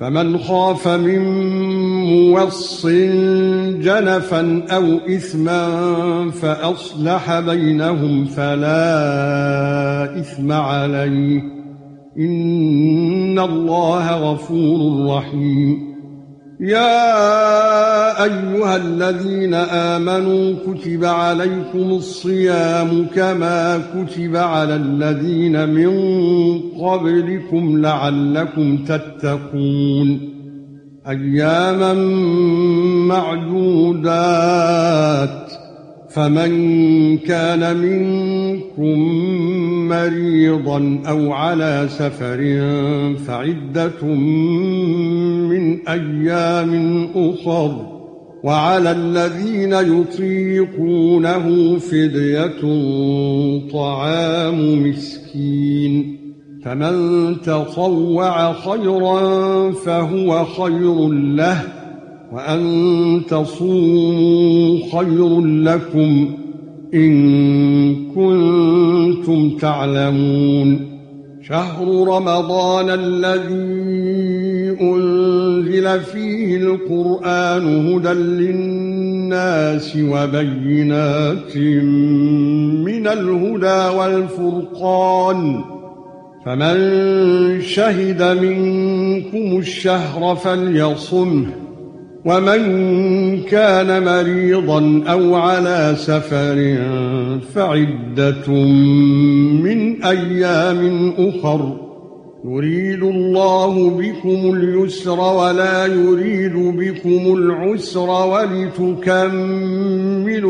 فمن خاف من موص جنفا أو إثما فأصلح بينهم فلا إثم عليه. إن الله غفور رحيم. يا أيها الذين آمنوا كتب عليكم الصيام كما كتب على الذين من قبلكم لعلكم تتقون. أياما معدودات. فمن كان منكم مريضا أو على سفر فعدة من أيام أخر وعلى الذين يطيقونه فدية طعام مسكين فمن تطوع خيرا فهو خير له وأن تصوموا خير لكم إن كنتم تعلمون شهر رمضان الذي أنزل فيه القرآن هدى للناس وبينات من الهدى والفرقان فمن شهد منكم الشهر فليصمه ومن كان مريضا أو على سفر فعدة من أيام أخر يريد الله بكم اليسر ولا يريد بكم العسر ولتكملوا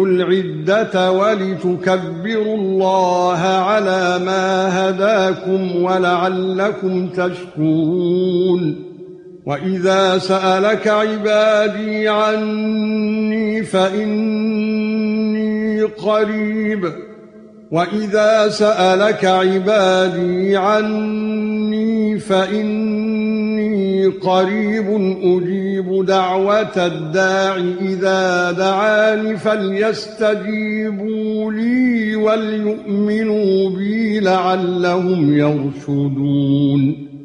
العدة ولتكبروا الله على ما هداكم ولعلكم تشكرون. وإذا سألك عبادي عني فإني قريب. واذا سالك عبادي عني فاني قريب أجيب دعوه الداع اذا دعاني فليستجيبوا لي وليؤمنوا بي لعلهم يرشدون